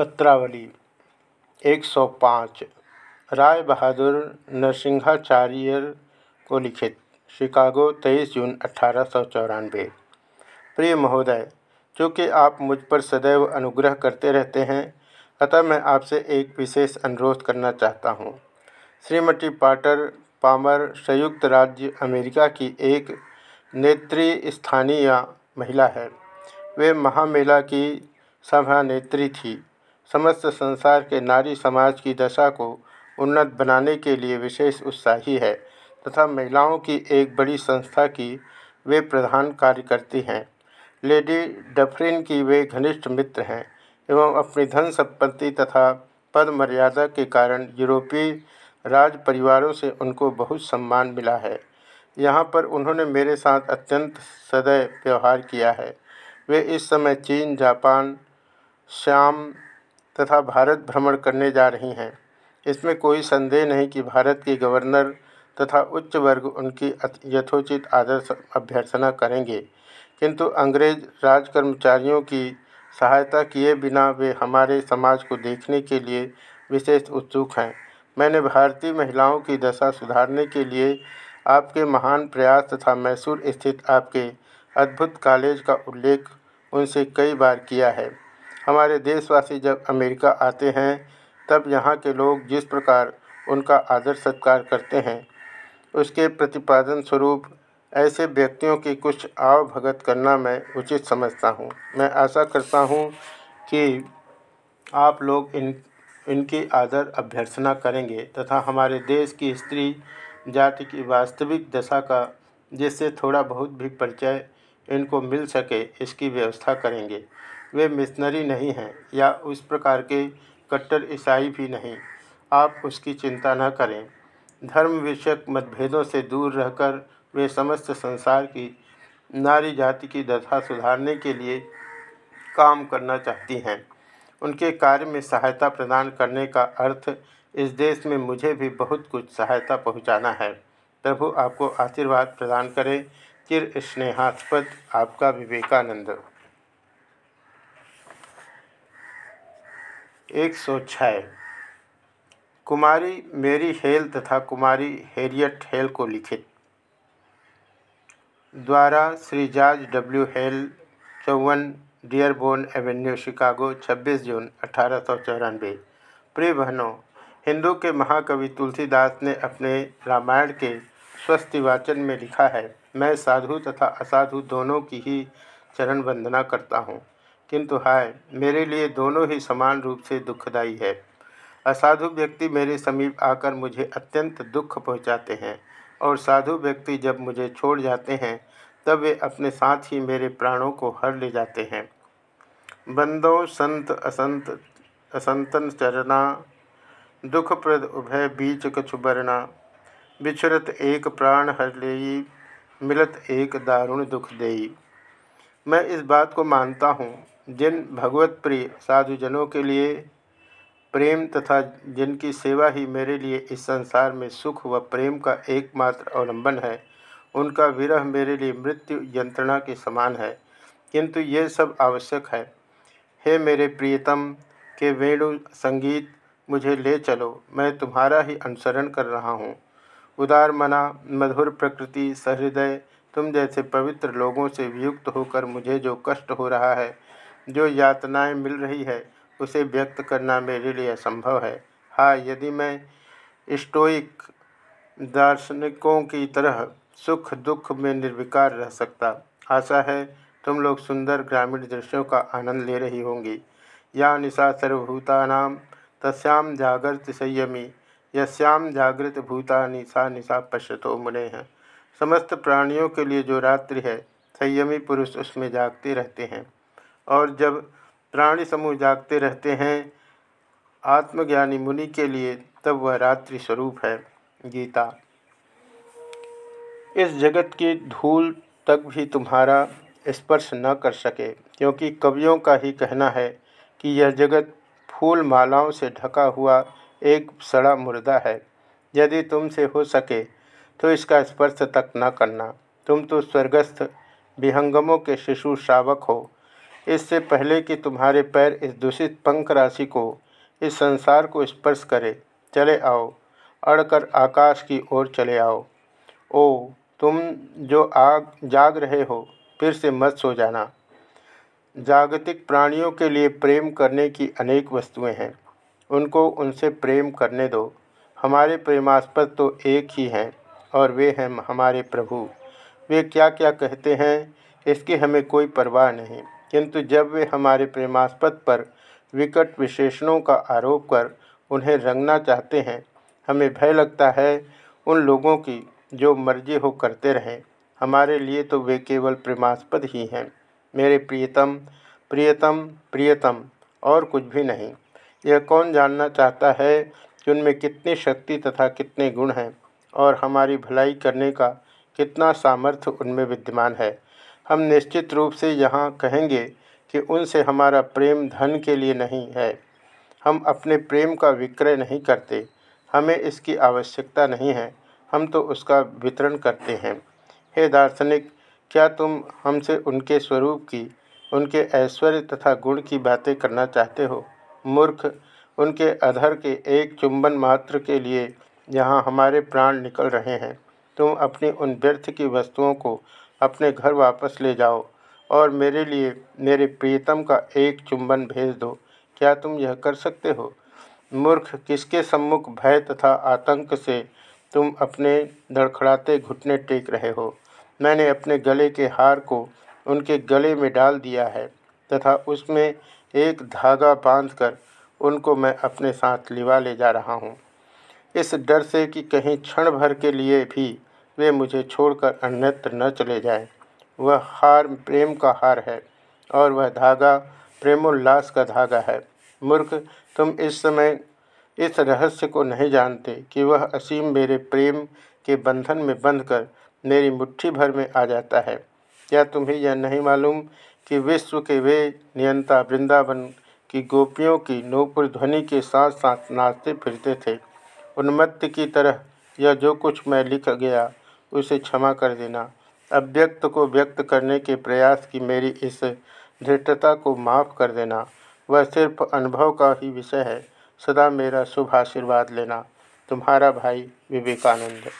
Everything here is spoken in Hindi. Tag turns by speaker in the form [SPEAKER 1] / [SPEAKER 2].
[SPEAKER 1] पत्रावली 105 राय बहादुर नरसिंहाचार्य को लिखित, शिकागो 23 जून अठारह सौ चौरान बे प्रिय महोदय, चूँकि आप मुझ पर सदैव अनुग्रह करते रहते हैं, अतः मैं आपसे एक विशेष अनुरोध करना चाहता हूँ। श्रीमती पाटर पामर, संयुक्त राज्य अमेरिका की एक नेत्री स्थानीय महिला है। वे महामेला की सभानेत्री थी। समस्त संसार के नारी समाज की दशा को उन्नत बनाने के लिए विशेष उत्साही है तथा महिलाओं की एक बड़ी संस्था की वे प्रधान कार्य करती हैं। लेडी डफरिन की वे घनिष्ठ मित्र हैं एवं अपनी धन संपत्ति तथा पद मर्यादा के कारण यूरोपीय राज परिवारों से उनको बहुत सम्मान मिला है। यहाँ पर उन्होंने मेरे साथ अत्यंत सदैव व्यवहार किया है। वे इस समय चीन, जापान, श्याम तथा भारत भ्रमण करने जा रही हैं। इसमें कोई संदेह नहीं कि भारत के गवर्नर तथा उच्च वर्ग उनकी यथोचित आदर अभ्यर्थना करेंगे। किंतु अंग्रेज़ राज कर्मचारियों की सहायता किए बिना वे हमारे समाज को देखने के लिए विशेष उत्सुक हैं। मैंने भारतीय महिलाओं की दशा सुधारने के लिए आपके महान प्रयास तथा मैसूर स्थित आपके अद्भुत कॉलेज का उल्लेख उनसे कई बार किया है। हमारे देशवासी जब अमेरिका आते हैं, तब यहाँ के लोग जिस प्रकार उनका आदर सत्कार करते हैं, उसके प्रतिपादन स्वरूप ऐसे व्यक्तियों की कुछ आवभगत करना मैं उचित समझता हूँ। मैं आशा करता हूँ कि आप लोग इन, इनकी आदर अभ्यर्थना करेंगे तथा हमारे देश की स्त्री जाति की वास्तविक दशा का, जिससे थोड़ा बहुत भी परिचय इनको मिल सके, इसकी व्यवस्था करेंगे। वे मिशनरी नहीं हैं या उस प्रकार के कट्टर ईसाई भी नहीं। आप उसकी चिंता न करें। धर्म विषयक मतभेदों से दूर रहकर वे समस्त संसार की, नारी जाति की दशा सुधारने के लिए काम करना चाहती हैं। उनके कार्य में सहायता प्रदान करने का अर्थ इस देश में मुझे भी बहुत कुछ सहायता पहुंचाना है। प्रभु आपको आशीर्वाद प्रदान करें। चिर स्नेहास्पद आपका विवेकानंद। एक सौ छः कुमारी मेरी हेल तथा कुमारी हेरियट हेल को लिखित। द्वारा श्री जॉर्ज डब्ल्यू हेल चौवन, डियरबोर्न एवेन्यू, शिकागो 26 जून अठारह प्रिय बहनों, हिंदू के महाकवि तुलसीदास ने अपने रामायण के स्वस्ति वाचन में लिखा है, मैं साधु तथा असाधु दोनों की ही चरण वंदना करता हूँ। किंतु हाय, मेरे लिए दोनों ही समान रूप से दुखदायी है। असाधु व्यक्ति मेरे समीप आकर मुझे अत्यंत दुख पहुंचाते हैं और साधु व्यक्ति जब मुझे छोड़ जाते हैं, तब वे अपने साथ ही मेरे प्राणों को हर ले जाते हैं। बंदो संत असंत, असंतन चरना, दुखप्रद उभय बीच कछुबरना बिछुरत एक प्राण हर ले मिलत एक दारुण दुख देई। मैं इस बात को मानता हूँ जिन भगवत प्रिय साधुजनों के लिए प्रेम तथा जिनकी सेवा ही मेरे लिए इस संसार में सुख व प्रेम का एकमात्र अवलंबन है, उनका विरह मेरे लिए मृत्यु यंत्रणा के समान है, किंतु ये सब आवश्यक है। हे मेरे प्रियतम, के वेणु संगीत मुझे ले चलो, मैं तुम्हारा ही अनुसरण कर रहा हूँ। उदार मना, मधुर प्रकृति, सहृदय, तुम जैसे पवित्र लोगों से वियुक्त होकर मुझे जो कष्ट हो रहा है जो यातनाएँ मिल रही है, उसे व्यक्त करना मेरे लिए असंभव है। हाँ यदि मैं स्टोइक दार्शनिकों की तरह सुख दुख में निर्विकार रह सकता, आशा है तुम लोग सुंदर ग्रामीण दृश्यों का आनंद ले रही होंगी। या निशा सर्वभूता तस्याम जागृत संयमी यश्याम जागृत भूता निशा निशा पश्यतो मुने हैं। समस्त प्राणियों के लिए जो रात्रि है, संयमी पुरुष उसमें जागते रहते हैं। और जब प्राणी समूह जागते रहते हैं, आत्मज्ञानी मुनि के लिए तब वह रात्रि स्वरूप है, गीता। इस जगत की धूल तक भी तुम्हारा स्पर्श न कर सके, क्योंकि कवियों का ही कहना है कि यह जगत फूल मालाओं से ढका हुआ एक सड़ा मुर्दा है। यदि तुमसे हो सके तो इसका स्पर्श तक न करना। तुम तो स्वर्गस्थ, विहंगमों के शिशु शावक हो इससे पहले कि तुम्हारे पैर इस दूषित पंख राशि को, इस संसार को स्पर्श करे, चले आओ, अड़कर आकाश की ओर चले आओ। ओ, तुम जो आग, जाग रहे हो, फिर से मत सो जाना। जागतिक प्राणियों के लिए प्रेम करने की अनेक वस्तुएँ हैं। उनको उनसे प्रेम करने दो। हमारे प्रेमास्पद तो एक ही हैं, और वे हैं हमारे प्रभु। वे क्या क्या कहते हैं, इसकी हमें कोई परवाह नहीं। किंतु जब वे हमारे प्रेमास्पद पर विकट विशेषणों का आरोप कर उन्हें रंगना चाहते हैं, हमें भय लगता है उन लोगों की जो मर्ज़ी हो करते रहें। हमारे लिए तो वे केवल प्रेमास्पद ही हैं। मेरे प्रियतम प्रियतम प्रियतम, और कुछ भी नहीं। यह कौन जानना चाहता है कि उनमें कितनी शक्ति तथा कितने गुण हैं, और हमारी भलाई करने का कितना सामर्थ्य उनमें विद्यमान है? हम निश्चित रूप से यहाँ कहेंगे कि उनसे हमारा प्रेम धन के लिए नहीं है। हम अपने प्रेम का विक्रय नहीं करते। हमें इसकी आवश्यकता नहीं है। हम तो उसका वितरण करते हैं। हे दार्शनिक, क्या तुम हमसे उनके स्वरूप की, उनके ऐश्वर्य तथा गुण की बातें करना चाहते हो? मूर्ख, उनके अधर के एक चुंबन मात्र के लिए यहाँ हमारे प्राण निकल रहे हैं। तुम अपनी उन व्यर्थ की वस्तुओं को अपने घर वापस ले जाओ और मेरे लिए, मेरे प्रियतम का एक चुंबन भेज दो। क्या तुम यह कर सकते हो? मूर्ख, किसके सम्मुख भय तथा आतंक से तुम अपने धड़खड़ाते घुटने टेक रहे हो? मैंने अपने गले के हार को उनके गले में डाल दिया है तथा उसमें एक धागा बांधकर उनको मैं अपने साथ लिवा ले जा रहा हूँ। इस डर से कि कहीं क्षण भर के लिए भी वे मुझे छोड़कर अन्यत्र न चले जाएँ। वह हार, प्रेम का हार है, और वह धागा प्रेमोल्लास का धागा है। मूर्ख, तुम इस समय इस रहस्य को नहीं जानते कि वह असीम मेरे प्रेम के बंधन में बंधकर मेरी मुट्ठी भर में आ जाता है। क्या तुम्हें यह नहीं मालूम कि विश्व के वे नियंता वृंदावन की गोपियों की नूपुर ध्वनि के साथ साथ नाचते फिरते थे? उन्मत्त की तरह यह जो कुछ मैं लिख गया उसे क्षमा कर देना। अव्यक्त को व्यक्त करने के प्रयास की मेरी इस धृष्टता को माफ़ कर देना, वह सिर्फ़ अनुभव का ही विषय है। सदा मेरा शुभ आशीर्वाद लेना। तुम्हारा भाई विवेकानंद।